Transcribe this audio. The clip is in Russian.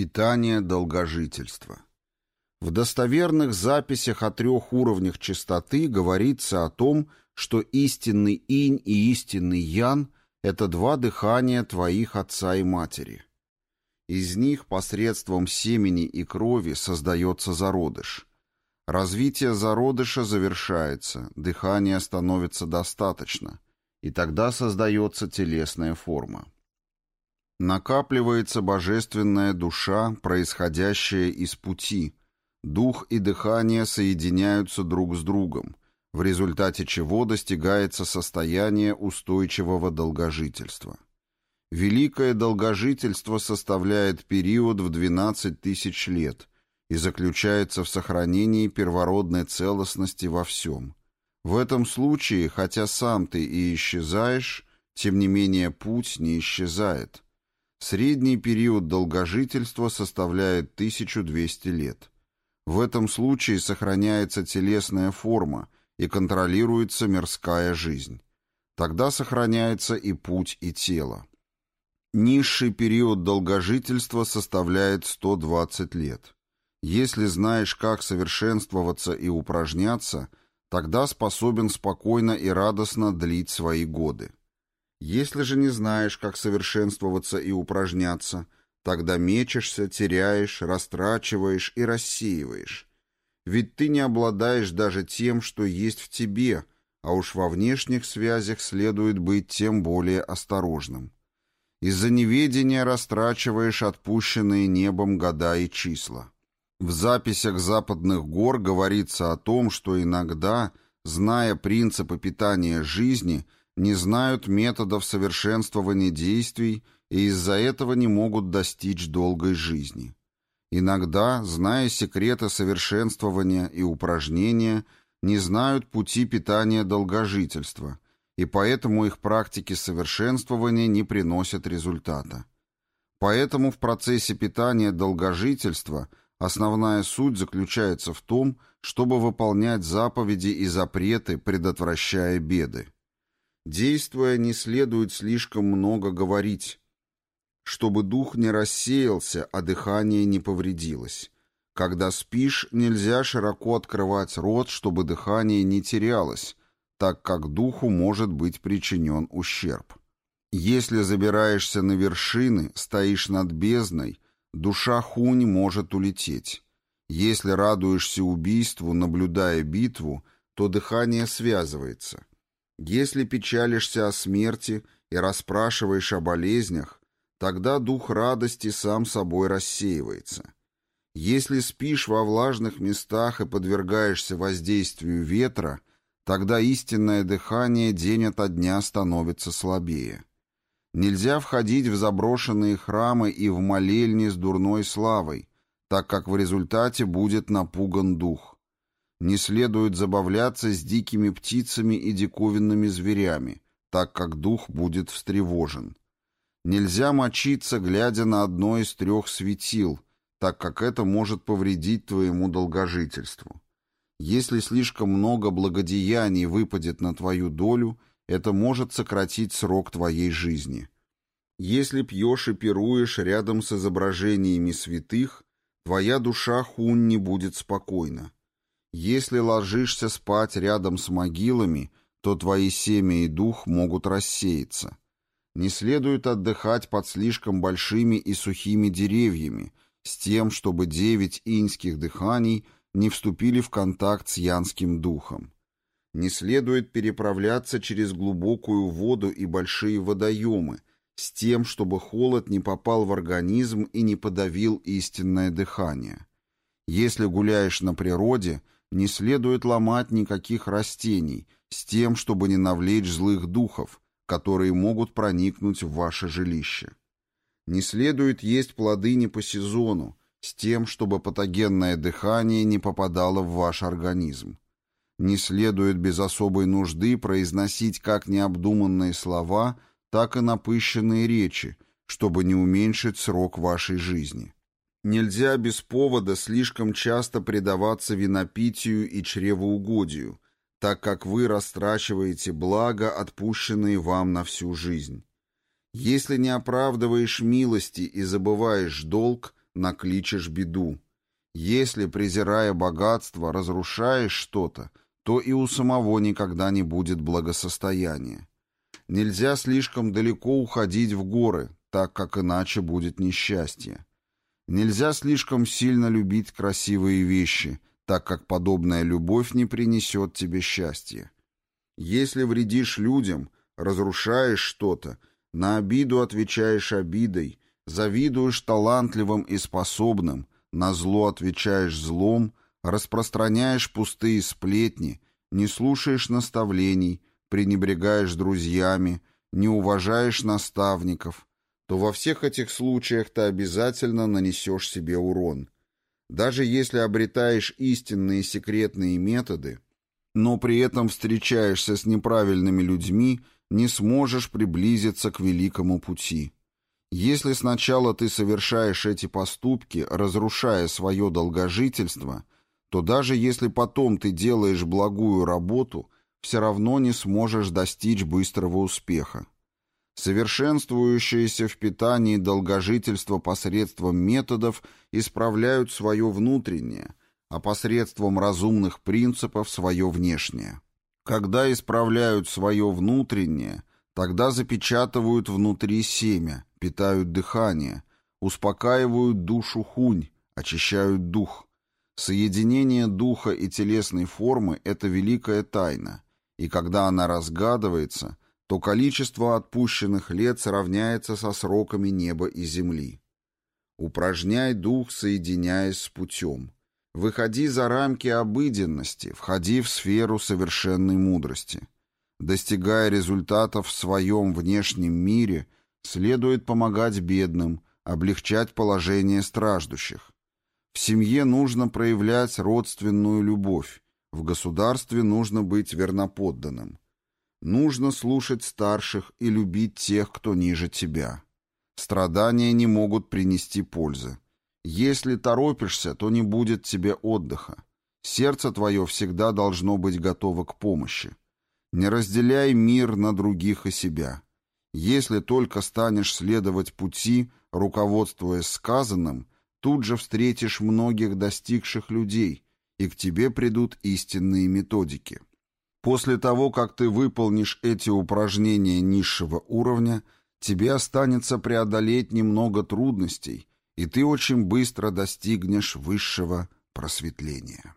Питание долгожительства. В достоверных записях о трех уровнях чистоты говорится о том, что истинный инь и истинный ян – это два дыхания твоих отца и матери. Из них посредством семени и крови создается зародыш. Развитие зародыша завершается, дыхание становится достаточно, и тогда создается телесная форма. Накапливается божественная душа, происходящая из пути. Дух и дыхание соединяются друг с другом, в результате чего достигается состояние устойчивого долгожительства. Великое долгожительство составляет период в 12 тысяч лет и заключается в сохранении первородной целостности во всем. В этом случае, хотя сам ты и исчезаешь, тем не менее путь не исчезает – Средний период долгожительства составляет 1200 лет. В этом случае сохраняется телесная форма и контролируется мирская жизнь. Тогда сохраняется и путь, и тело. Низший период долгожительства составляет 120 лет. Если знаешь, как совершенствоваться и упражняться, тогда способен спокойно и радостно длить свои годы. Если же не знаешь, как совершенствоваться и упражняться, тогда мечешься, теряешь, растрачиваешь и рассеиваешь. Ведь ты не обладаешь даже тем, что есть в тебе, а уж во внешних связях следует быть тем более осторожным. Из-за неведения растрачиваешь отпущенные небом года и числа. В записях западных гор говорится о том, что иногда, зная принципы питания жизни – не знают методов совершенствования действий и из-за этого не могут достичь долгой жизни. Иногда, зная секреты совершенствования и упражнения, не знают пути питания долгожительства, и поэтому их практики совершенствования не приносят результата. Поэтому в процессе питания долгожительства основная суть заключается в том, чтобы выполнять заповеди и запреты, предотвращая беды. Действуя, не следует слишком много говорить, чтобы дух не рассеялся, а дыхание не повредилось. Когда спишь, нельзя широко открывать рот, чтобы дыхание не терялось, так как духу может быть причинен ущерб. Если забираешься на вершины, стоишь над бездной, душа хунь может улететь. Если радуешься убийству, наблюдая битву, то дыхание связывается. Если печалишься о смерти и расспрашиваешь о болезнях, тогда дух радости сам собой рассеивается. Если спишь во влажных местах и подвергаешься воздействию ветра, тогда истинное дыхание день ото дня становится слабее. Нельзя входить в заброшенные храмы и в молельни с дурной славой, так как в результате будет напуган дух. Не следует забавляться с дикими птицами и диковинными зверями, так как дух будет встревожен. Нельзя мочиться, глядя на одно из трех светил, так как это может повредить твоему долгожительству. Если слишком много благодеяний выпадет на твою долю, это может сократить срок твоей жизни. Если пьешь и пируешь рядом с изображениями святых, твоя душа хун не будет спокойна. Если ложишься спать рядом с могилами, то твои семя и дух могут рассеяться. Не следует отдыхать под слишком большими и сухими деревьями, с тем, чтобы девять иньских дыханий не вступили в контакт с янским духом. Не следует переправляться через глубокую воду и большие водоемы, с тем, чтобы холод не попал в организм и не подавил истинное дыхание. Если гуляешь на природе – не следует ломать никаких растений с тем, чтобы не навлечь злых духов, которые могут проникнуть в ваше жилище. Не следует есть плоды не по сезону, с тем, чтобы патогенное дыхание не попадало в ваш организм. Не следует без особой нужды произносить как необдуманные слова, так и напыщенные речи, чтобы не уменьшить срок вашей жизни. Нельзя без повода слишком часто предаваться винопитию и чревоугодию, так как вы растрачиваете благо, отпущенные вам на всю жизнь. Если не оправдываешь милости и забываешь долг, накличешь беду. Если, презирая богатство, разрушаешь что-то, то и у самого никогда не будет благосостояния. Нельзя слишком далеко уходить в горы, так как иначе будет несчастье. Нельзя слишком сильно любить красивые вещи, так как подобная любовь не принесет тебе счастья. Если вредишь людям, разрушаешь что-то, на обиду отвечаешь обидой, завидуешь талантливым и способным, на зло отвечаешь злом, распространяешь пустые сплетни, не слушаешь наставлений, пренебрегаешь друзьями, не уважаешь наставников, то во всех этих случаях ты обязательно нанесешь себе урон. Даже если обретаешь истинные секретные методы, но при этом встречаешься с неправильными людьми, не сможешь приблизиться к великому пути. Если сначала ты совершаешь эти поступки, разрушая свое долгожительство, то даже если потом ты делаешь благую работу, все равно не сможешь достичь быстрого успеха. Совершенствующиеся в питании долгожительство посредством методов исправляют свое внутреннее, а посредством разумных принципов свое внешнее. Когда исправляют свое внутреннее, тогда запечатывают внутри семя – питают дыхание, успокаивают душу хунь, очищают дух. Соединение духа и телесной формы – это великая тайна, и когда она разгадывается, то количество отпущенных лет сравняется со сроками неба и земли. Упражняй дух, соединяясь с путем. Выходи за рамки обыденности, входи в сферу совершенной мудрости. Достигая результатов в своем внешнем мире – Следует помогать бедным, облегчать положение страждущих. В семье нужно проявлять родственную любовь, в государстве нужно быть верноподданным. Нужно слушать старших и любить тех, кто ниже тебя. Страдания не могут принести пользы. Если торопишься, то не будет тебе отдыха. Сердце твое всегда должно быть готово к помощи. Не разделяй мир на других и себя. Если только станешь следовать пути, руководствуясь сказанным, тут же встретишь многих достигших людей, и к тебе придут истинные методики. После того, как ты выполнишь эти упражнения низшего уровня, тебе останется преодолеть немного трудностей, и ты очень быстро достигнешь высшего просветления.